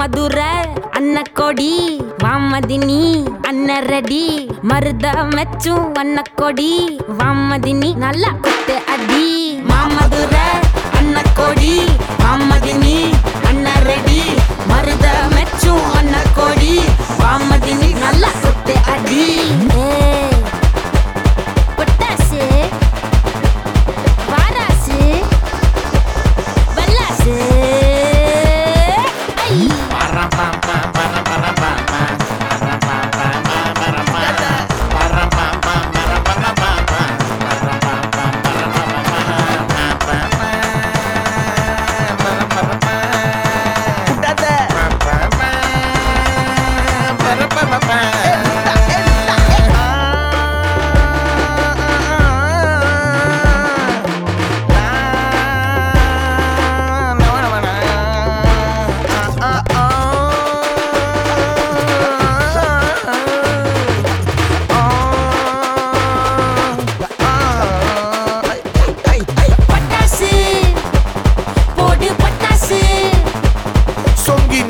மதுரை அன்ன கொடி வாமதினி அன்ன ரெடி மருத மெச்சும் அன்ன கொடி வாமதினி நல்லா குத்து அடி. மாமதுர அன்ன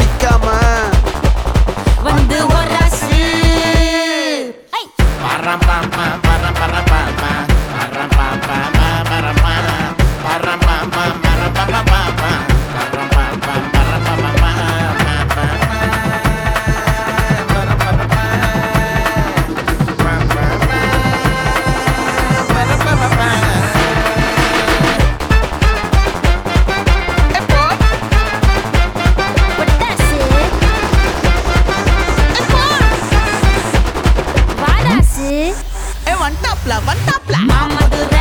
சொங்கி நிக்காம வந்து ஒராசு டாப்ல வந்தாப்ல ஆமதுரை